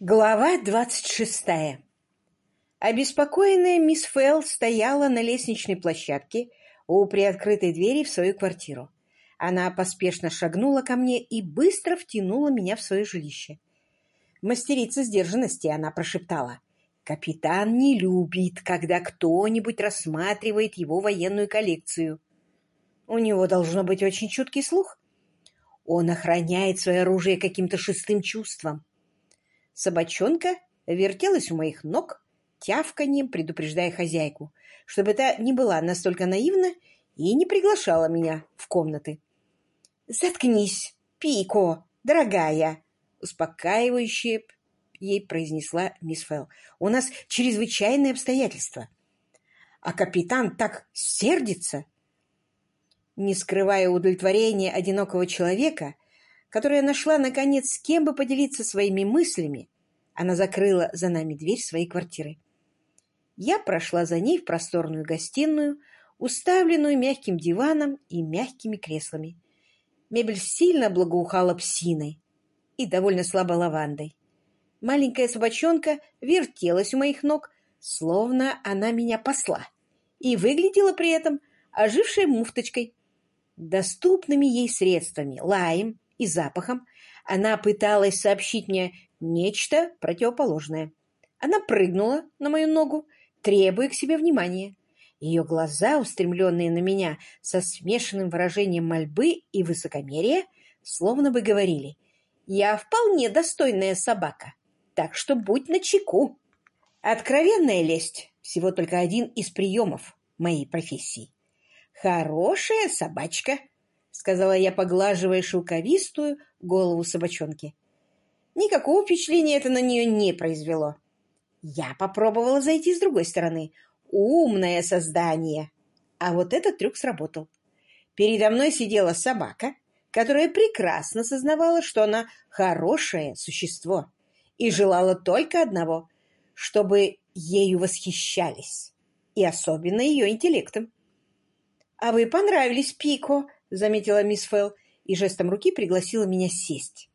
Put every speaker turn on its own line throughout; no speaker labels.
Глава двадцать шестая. Обеспокоенная мисс Фелл стояла на лестничной площадке у приоткрытой двери в свою квартиру. Она поспешно шагнула ко мне и быстро втянула меня в свое жилище. Мастерица сдержанности она прошептала. «Капитан не любит, когда кто-нибудь рассматривает его военную коллекцию. У него должно быть очень чуткий слух. Он охраняет свое оружие каким-то шестым чувством. Собачонка вертелась у моих ног, тявканьем предупреждая хозяйку, чтобы та не была настолько наивна и не приглашала меня в комнаты. «Заткнись, Пико, дорогая!» успокаивающе ей произнесла мисс Фелл. «У нас чрезвычайные обстоятельства. А капитан так сердится!» Не скрывая удовлетворения одинокого человека, которая нашла, наконец, с кем бы поделиться своими мыслями, она закрыла за нами дверь своей квартиры. Я прошла за ней в просторную гостиную, уставленную мягким диваном и мягкими креслами. Мебель сильно благоухала псиной и довольно слабо лавандой. Маленькая собачонка вертелась у моих ног, словно она меня посла, и выглядела при этом ожившей муфточкой. Доступными ей средствами, лаем, и запахом, она пыталась сообщить мне нечто противоположное. Она прыгнула на мою ногу, требуя к себе внимания. Ее глаза, устремленные на меня со смешанным выражением мольбы и высокомерия, словно бы говорили «Я вполне достойная собака, так что будь начеку». Откровенная лесть — всего только один из приемов моей профессии. Хорошая собачка — сказала я, поглаживая шелковистую голову собачонки. Никакого впечатления это на нее не произвело. Я попробовала зайти с другой стороны. Умное создание. А вот этот трюк сработал. Передо мной сидела собака, которая прекрасно сознавала, что она хорошее существо и желала только одного, чтобы ею восхищались, и особенно ее интеллектом. — А вы понравились, Пико, — заметила мисс Фелл и жестом руки пригласила меня сесть.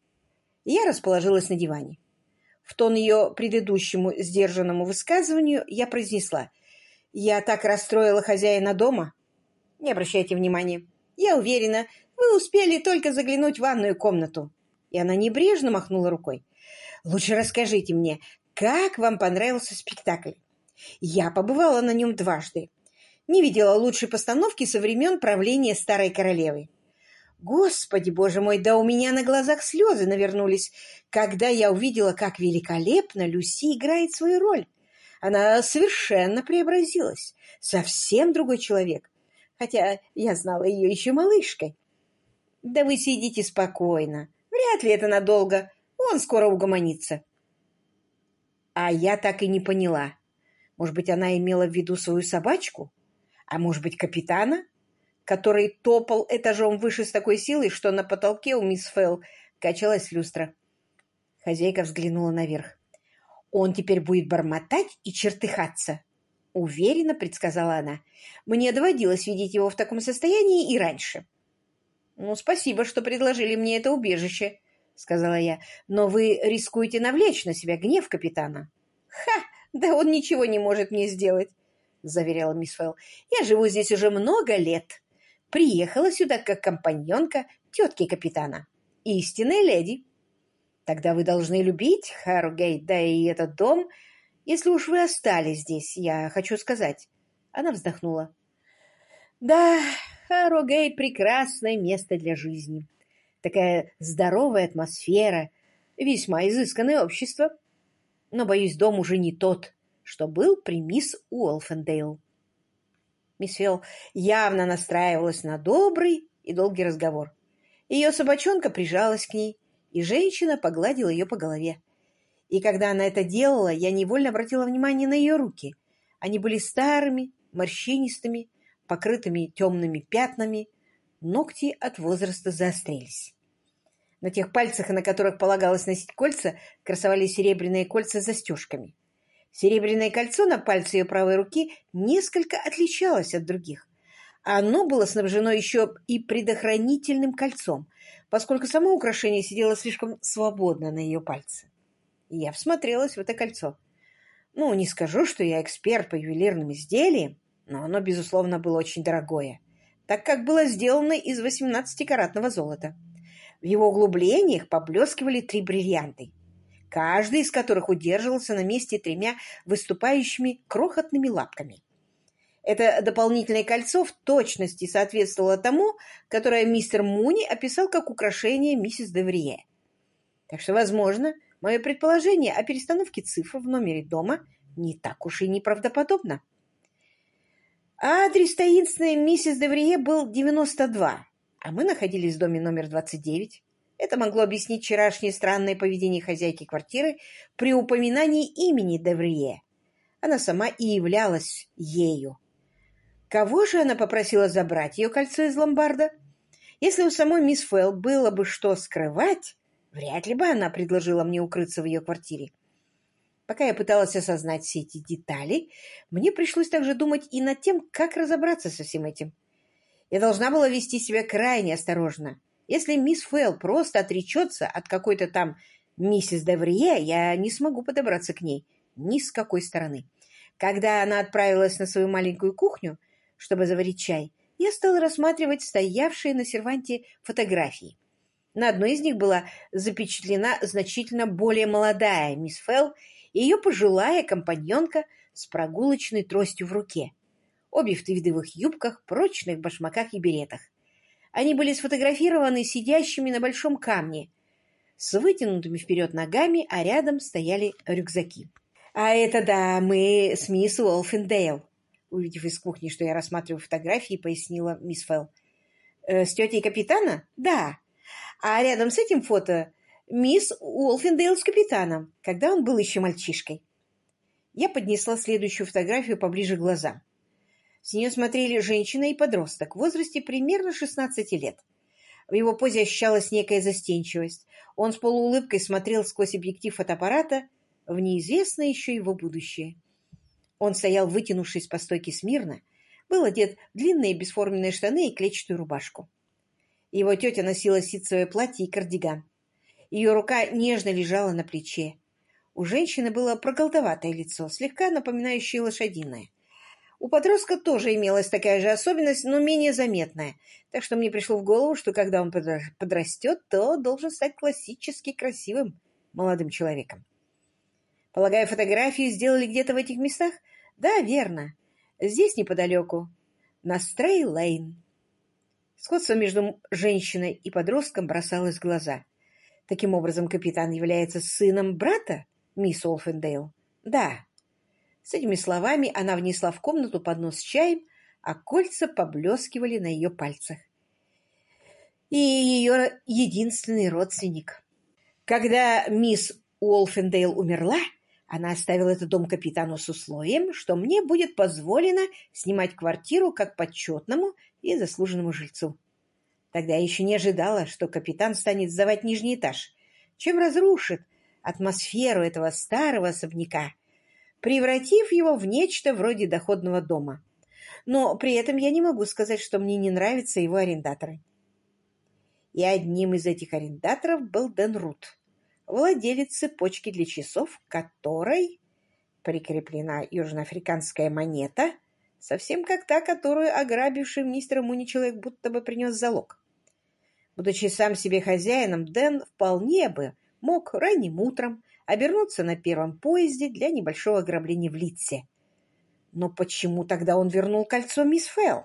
Я расположилась на диване. В тон ее предыдущему сдержанному высказыванию я произнесла. «Я так расстроила хозяина дома». «Не обращайте внимания. Я уверена, вы успели только заглянуть в ванную комнату». И она небрежно махнула рукой. «Лучше расскажите мне, как вам понравился спектакль? Я побывала на нем дважды не видела лучшей постановки со времен правления старой королевы. Господи, боже мой, да у меня на глазах слезы навернулись, когда я увидела, как великолепно Люси играет свою роль. Она совершенно преобразилась, совсем другой человек, хотя я знала ее еще малышкой. Да вы сидите спокойно, вряд ли это надолго, он скоро угомонится. А я так и не поняла. Может быть, она имела в виду свою собачку? А может быть, капитана, который топал этажом выше с такой силой, что на потолке у мисс Фелл качалась люстра. Хозяйка взглянула наверх. «Он теперь будет бормотать и чертыхаться», — уверенно предсказала она. «Мне доводилось видеть его в таком состоянии и раньше». «Ну, спасибо, что предложили мне это убежище», — сказала я. «Но вы рискуете навлечь на себя гнев капитана». «Ха! Да он ничего не может мне сделать. — заверяла мисс Фелл. «Я живу здесь уже много лет. Приехала сюда как компаньонка тетки капитана. Истинная леди. Тогда вы должны любить Харрогейт, да и этот дом, если уж вы остались здесь, я хочу сказать». Она вздохнула. «Да, Харрогейт — прекрасное место для жизни. Такая здоровая атмосфера, весьма изысканное общество. Но, боюсь, дом уже не тот, что был при мисс Уолфендейл. Мисс Фелл явно настраивалась на добрый и долгий разговор. Ее собачонка прижалась к ней, и женщина погладила ее по голове. И когда она это делала, я невольно обратила внимание на ее руки. Они были старыми, морщинистыми, покрытыми темными пятнами, ногти от возраста заострились. На тех пальцах, на которых полагалось носить кольца, красовались серебряные кольца с застежками. Серебряное кольцо на пальце ее правой руки несколько отличалось от других. Оно было снабжено еще и предохранительным кольцом, поскольку само украшение сидело слишком свободно на ее пальце. Я всмотрелась в это кольцо. Ну, не скажу, что я эксперт по ювелирным изделиям, но оно, безусловно, было очень дорогое, так как было сделано из 18-каратного золота. В его углублениях поблескивали три бриллианты, каждый из которых удерживался на месте тремя выступающими крохотными лапками. Это дополнительное кольцо в точности соответствовало тому, которое мистер Муни описал как украшение миссис Деврие. Так что, возможно, мое предположение о перестановке цифр в номере дома не так уж и неправдоподобно. Адрес таинственной миссис Деврие был 92, а мы находились в доме номер 29. Это могло объяснить вчерашнее странное поведение хозяйки квартиры при упоминании имени Деврие. Она сама и являлась ею. Кого же она попросила забрать ее кольцо из ломбарда? Если у самой мисс Фелл было бы что скрывать, вряд ли бы она предложила мне укрыться в ее квартире. Пока я пыталась осознать все эти детали, мне пришлось также думать и над тем, как разобраться со всем этим. Я должна была вести себя крайне осторожно. Если мисс Фэлл просто отречется от какой-то там миссис Деврие, я не смогу подобраться к ней ни с какой стороны. Когда она отправилась на свою маленькую кухню, чтобы заварить чай, я стала рассматривать стоявшие на серванте фотографии. На одной из них была запечатлена значительно более молодая мисс Фелл и ее пожилая компаньонка с прогулочной тростью в руке обе в твидовых юбках, прочных башмаках и беретах. Они были сфотографированы сидящими на большом камне, с вытянутыми вперед ногами, а рядом стояли рюкзаки. «А это да, мы с мисс Уолфендейл», увидев из кухни, что я рассматриваю фотографии, пояснила мисс Фелл. «Э, «С тетей капитана?» «Да. А рядом с этим фото мисс Уолфендейл с капитаном, когда он был еще мальчишкой». Я поднесла следующую фотографию поближе к глазам. С нее смотрели женщина и подросток в возрасте примерно 16 лет. В его позе ощущалась некая застенчивость. Он с полуулыбкой смотрел сквозь объектив фотоаппарата в неизвестное еще его будущее. Он стоял, вытянувшись по стойке смирно, был одет в длинные бесформенные штаны и клетчатую рубашку. Его тетя носила ситцевое платье и кардиган. Ее рука нежно лежала на плече. У женщины было проголдоватое лицо, слегка напоминающее лошадиное. У подростка тоже имелась такая же особенность, но менее заметная, так что мне пришло в голову, что когда он подрастет, то должен стать классически красивым молодым человеком. Полагаю, фотографию сделали где-то в этих местах? Да, верно. Здесь неподалеку. На Стрей-Лейн. Сходство между женщиной и подростком бросалось в глаза. Таким образом, капитан является сыном брата, мисс Олфендейл? Да. С этими словами она внесла в комнату поднос с чаем, а кольца поблескивали на ее пальцах. И ее единственный родственник. Когда мисс Уолфендейл умерла, она оставила этот дом капитану с условием, что мне будет позволено снимать квартиру как почетному и заслуженному жильцу. Тогда я еще не ожидала, что капитан станет сдавать нижний этаж, чем разрушит атмосферу этого старого особняка, превратив его в нечто вроде доходного дома. Но при этом я не могу сказать, что мне не нравятся его арендаторы. И одним из этих арендаторов был Дэн Рут, владелец цепочки для часов, которой прикреплена южноафриканская монета, совсем как та, которую ограбивший мистера Муни человек будто бы принес залог. Будучи сам себе хозяином, Дэн вполне бы мог ранним утром обернуться на первом поезде для небольшого ограбления в Литсе. Но почему тогда он вернул кольцо мисс Фелл?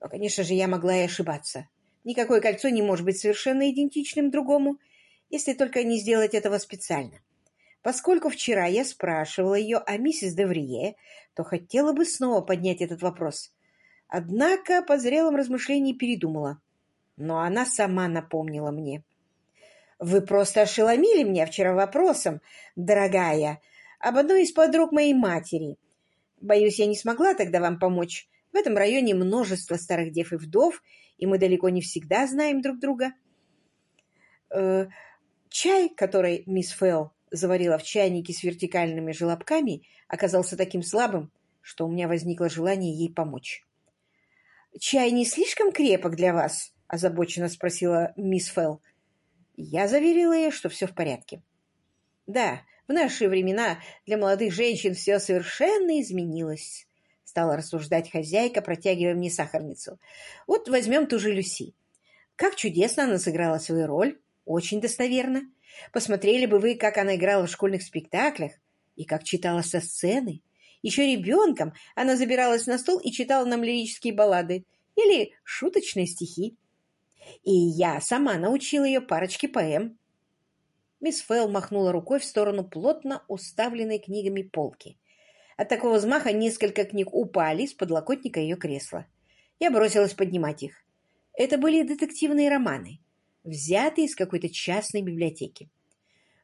Но, конечно же, я могла и ошибаться. Никакое кольцо не может быть совершенно идентичным другому, если только не сделать этого специально. Поскольку вчера я спрашивала ее о миссис Деврие, то хотела бы снова поднять этот вопрос. Однако по зрелом размышлении передумала. Но она сама напомнила мне. Вы просто ошеломили меня вчера вопросом, дорогая, об одной из подруг моей матери. Боюсь, я не смогла тогда вам помочь. В этом районе множество старых дев и вдов, и мы далеко не всегда знаем друг друга. Э, чай, который мисс Фэлл заварила в чайнике с вертикальными желобками, оказался таким слабым, что у меня возникло желание ей помочь. «Чай не слишком крепок для вас?» — озабоченно спросила мисс Фэлл. Я заверила ее, что все в порядке. Да, в наши времена для молодых женщин все совершенно изменилось, стала рассуждать хозяйка, протягивая мне сахарницу. Вот возьмем ту же Люси. Как чудесно она сыграла свою роль, очень достоверно. Посмотрели бы вы, как она играла в школьных спектаклях и как читала со сцены. Еще ребенком она забиралась на стол и читала нам лирические баллады или шуточные стихи. И я сама научила ее парочке поэм. Мисс Фэлл махнула рукой в сторону плотно уставленной книгами полки. От такого взмаха несколько книг упали с подлокотника ее кресла. Я бросилась поднимать их. Это были детективные романы, взятые из какой-то частной библиотеки.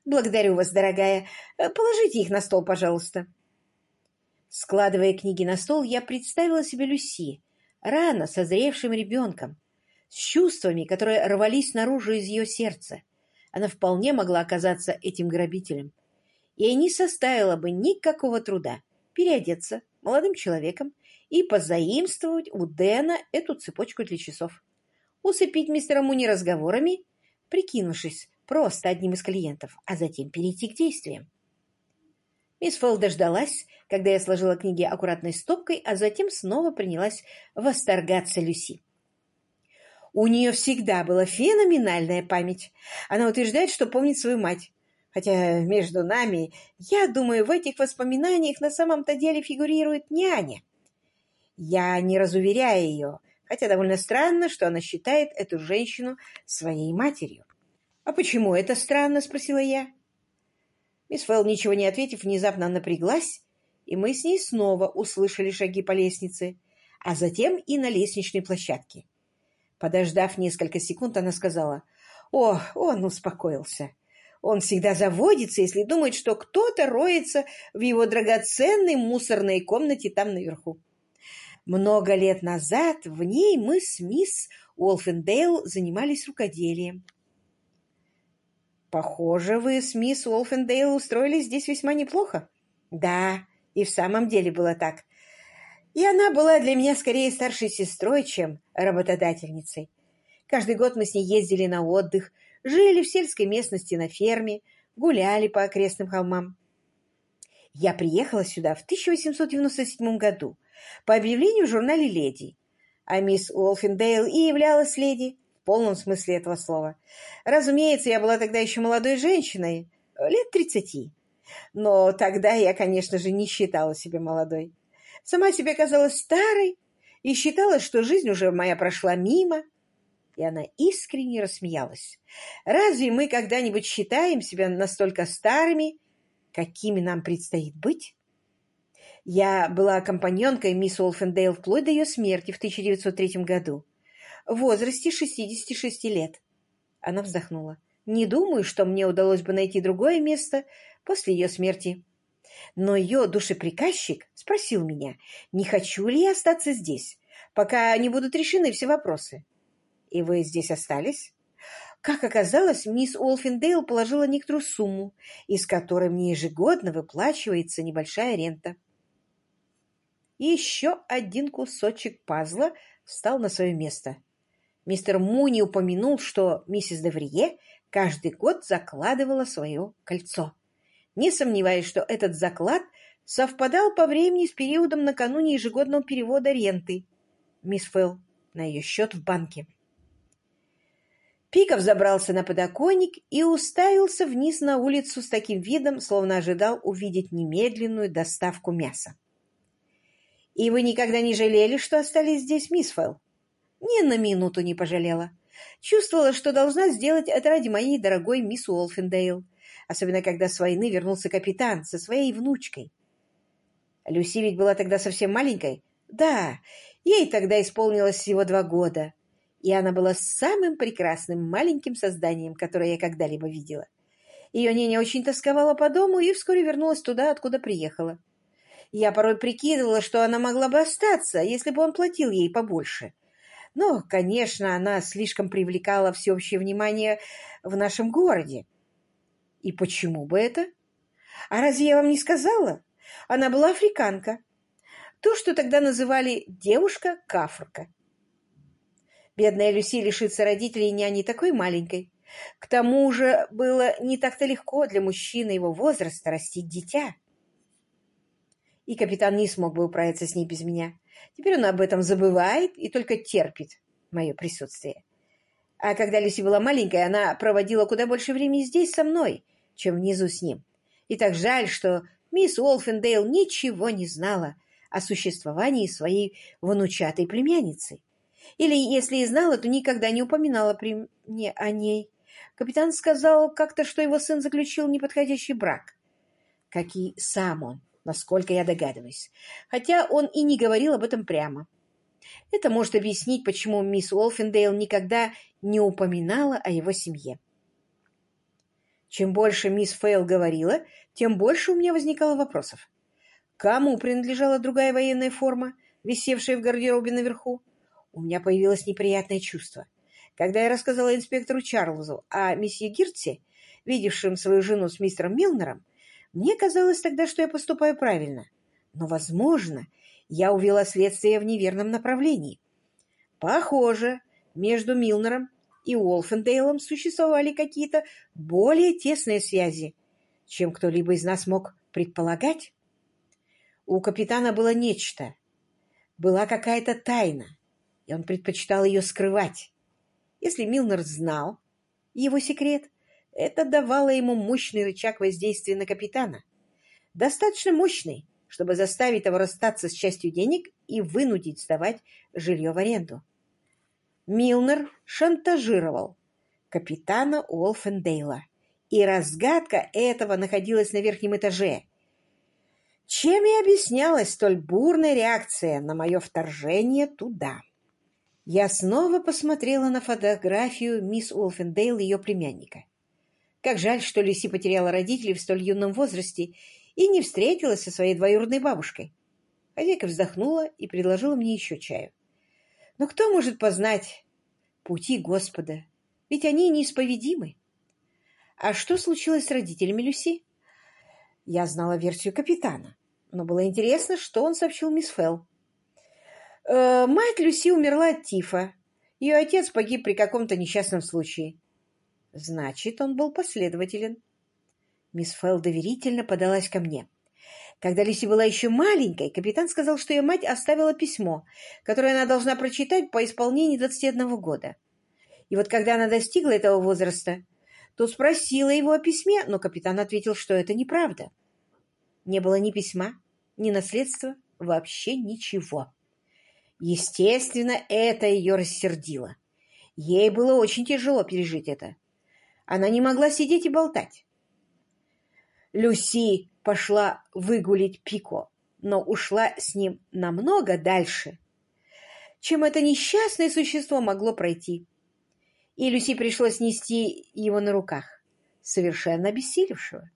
«Благодарю вас, дорогая. Положите их на стол, пожалуйста». Складывая книги на стол, я представила себе Люси, рано созревшим ребенком, с чувствами, которые рвались наружу из ее сердца. Она вполне могла оказаться этим грабителем. И не составило бы никакого труда переодеться молодым человеком и позаимствовать у Дэна эту цепочку для часов. Усыпить мистера Муни разговорами, прикинувшись просто одним из клиентов, а затем перейти к действиям. Мисс Фэлл дождалась, когда я сложила книги аккуратной стопкой, а затем снова принялась восторгаться Люси. У нее всегда была феноменальная память. Она утверждает, что помнит свою мать. Хотя между нами, я думаю, в этих воспоминаниях на самом-то деле фигурирует няня. Я не разуверяю ее, хотя довольно странно, что она считает эту женщину своей матерью. «А почему это странно?» — спросила я. Мисс Фэлл, ничего не ответив, внезапно напряглась, и мы с ней снова услышали шаги по лестнице, а затем и на лестничной площадке. Подождав несколько секунд, она сказала, «О, он успокоился. Он всегда заводится, если думает, что кто-то роется в его драгоценной мусорной комнате там наверху. Много лет назад в ней мы с мисс Уолфендейл занимались рукоделием. Похоже, вы с мисс Уолфендейл устроились здесь весьма неплохо. Да, и в самом деле было так. И она была для меня скорее старшей сестрой, чем работодательницей. Каждый год мы с ней ездили на отдых, жили в сельской местности на ферме, гуляли по окрестным холмам. Я приехала сюда в 1897 году по объявлению в журнале «Леди», а мисс Уолфендейл и являлась леди полном смысле этого слова. Разумеется, я была тогда еще молодой женщиной, лет тридцати. Но тогда я, конечно же, не считала себя молодой. Сама себе казалась старой и считала, что жизнь уже моя прошла мимо. И она искренне рассмеялась. Разве мы когда-нибудь считаем себя настолько старыми, какими нам предстоит быть? Я была компаньонкой мисс Олфендейл вплоть до ее смерти в 1903 году в возрасте 66 лет. Она вздохнула. Не думаю, что мне удалось бы найти другое место после ее смерти. Но ее душеприказчик спросил меня, не хочу ли я остаться здесь, пока не будут решены все вопросы. И вы здесь остались? Как оказалось, мисс Уолфиндейл положила некоторую сумму, из которой мне ежегодно выплачивается небольшая рента. И еще один кусочек пазла встал на свое место. Мистер Муни упомянул, что миссис Деврие каждый год закладывала свое кольцо. Не сомневаюсь, что этот заклад совпадал по времени с периодом накануне ежегодного перевода ренты. Мисс Фэлл на ее счет в банке. Пиков забрался на подоконник и уставился вниз на улицу с таким видом, словно ожидал увидеть немедленную доставку мяса. «И вы никогда не жалели, что остались здесь, мисс Фэлл?» Ни на минуту не пожалела. Чувствовала, что должна сделать это ради моей дорогой мисс Уолфендейл, особенно когда с войны вернулся капитан со своей внучкой. Люси ведь была тогда совсем маленькой. Да, ей тогда исполнилось всего два года, и она была самым прекрасным маленьким созданием, которое я когда-либо видела. Ее няня очень тосковала по дому и вскоре вернулась туда, откуда приехала. Я порой прикидывала, что она могла бы остаться, если бы он платил ей побольше — но, конечно, она слишком привлекала всеобщее внимание в нашем городе. И почему бы это? А разве я вам не сказала? Она была африканка. То, что тогда называли девушка-кафрка. Бедная Люси лишится родителей няни такой маленькой. К тому же было не так-то легко для мужчины его возраста растить дитя. И капитан не смог бы управиться с ней без меня. Теперь он об этом забывает и только терпит мое присутствие. А когда Люси была маленькая, она проводила куда больше времени здесь со мной, чем внизу с ним. И так жаль, что мисс Уолфендейл ничего не знала о существовании своей внучатой племянницы. Или, если и знала, то никогда не упоминала при мне о ней. Капитан сказал как-то, что его сын заключил неподходящий брак. Как и сам он, насколько я догадываюсь. Хотя он и не говорил об этом прямо. Это может объяснить, почему мисс Уолфендейл никогда не упоминала о его семье. Чем больше мисс Фейл говорила, тем больше у меня возникало вопросов. Кому принадлежала другая военная форма, висевшая в гардеробе наверху? У меня появилось неприятное чувство. Когда я рассказала инспектору Чарльзу о месье Гирте, видевшем свою жену с мистером Милнером, мне казалось тогда, что я поступаю правильно. Но, возможно, я увела следствие в неверном направлении. Похоже, между Милнером и Уолфендейлом существовали какие-то более тесные связи, чем кто-либо из нас мог предполагать. У капитана было нечто, была какая-то тайна, и он предпочитал ее скрывать. Если Милнер знал его секрет, это давало ему мощный рычаг воздействия на капитана. Достаточно мощный, чтобы заставить его расстаться с частью денег и вынудить сдавать жилье в аренду. Милнер шантажировал капитана Уолфендейла, и разгадка этого находилась на верхнем этаже. Чем и объяснялась столь бурная реакция на мое вторжение туда. Я снова посмотрела на фотографию мисс Уолфендейл и ее племянника. Как жаль, что Люси потеряла родителей в столь юном возрасте и не встретилась со своей двоюродной бабушкой. Хозяйка вздохнула и предложила мне еще чаю. Но кто может познать пути Господа? Ведь они неисповедимы. А что случилось с родителями Люси? Я знала версию капитана, но было интересно, что он сообщил мисс Фелл. Э, мать Люси умерла от тифа. Ее отец погиб при каком-то несчастном случае. Значит, он был последователен. Мисс Фелл доверительно подалась ко мне. Когда Лиси была еще маленькой, капитан сказал, что ее мать оставила письмо, которое она должна прочитать по исполнении 21 года. И вот когда она достигла этого возраста, то спросила его о письме, но капитан ответил, что это неправда. Не было ни письма, ни наследства, вообще ничего. Естественно, это ее рассердило. Ей было очень тяжело пережить это. Она не могла сидеть и болтать. Люси пошла выгулить Пико, но ушла с ним намного дальше, чем это несчастное существо могло пройти. И Люси пришлось нести его на руках, совершенно обессилевшего.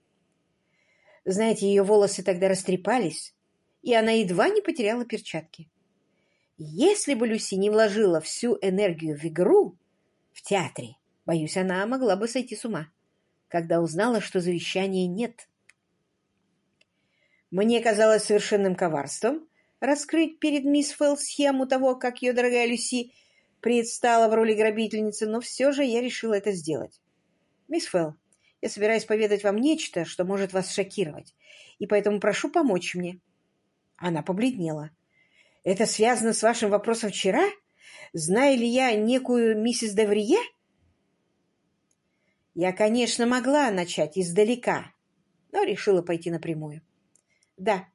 Знаете, ее волосы тогда растрепались, и она едва не потеряла перчатки. Если бы Люси не вложила всю энергию в игру в театре, Боюсь, она могла бы сойти с ума, когда узнала, что завещания нет. Мне казалось совершенным коварством раскрыть перед мисс Фелл схему того, как ее дорогая Люси предстала в роли грабительницы, но все же я решила это сделать. Мисс Фелл, я собираюсь поведать вам нечто, что может вас шокировать, и поэтому прошу помочь мне. Она побледнела. Это связано с вашим вопросом вчера? Знаю ли я некую миссис Деврие? Я, конечно, могла начать издалека, но решила пойти напрямую. Да,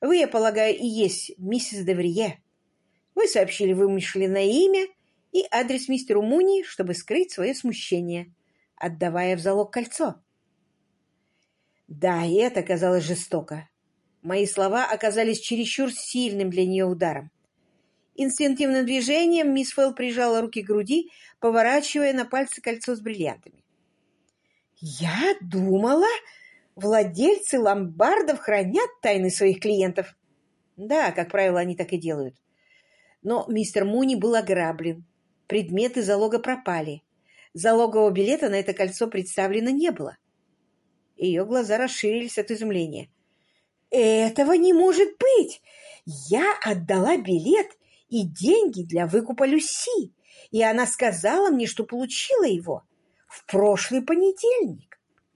вы, я полагаю, и есть миссис Деврие. Вы сообщили вымышленное имя и адрес мистеру Муни, чтобы скрыть свое смущение, отдавая в залог кольцо. Да, и это казалось жестоко. Мои слова оказались чересчур сильным для нее ударом. Инстинктивным движением мисс Фелл прижала руки к груди, поворачивая на пальцы кольцо с бриллиантами. Я думала, владельцы ломбардов хранят тайны своих клиентов. Да, как правило, они так и делают. Но мистер Муни был ограблен. Предметы залога пропали. Залогового билета на это кольцо представлено не было. Ее глаза расширились от изумления. «Этого не может быть! Я отдала билет и деньги для выкупа Люси, и она сказала мне, что получила его. в прошлый понедельник.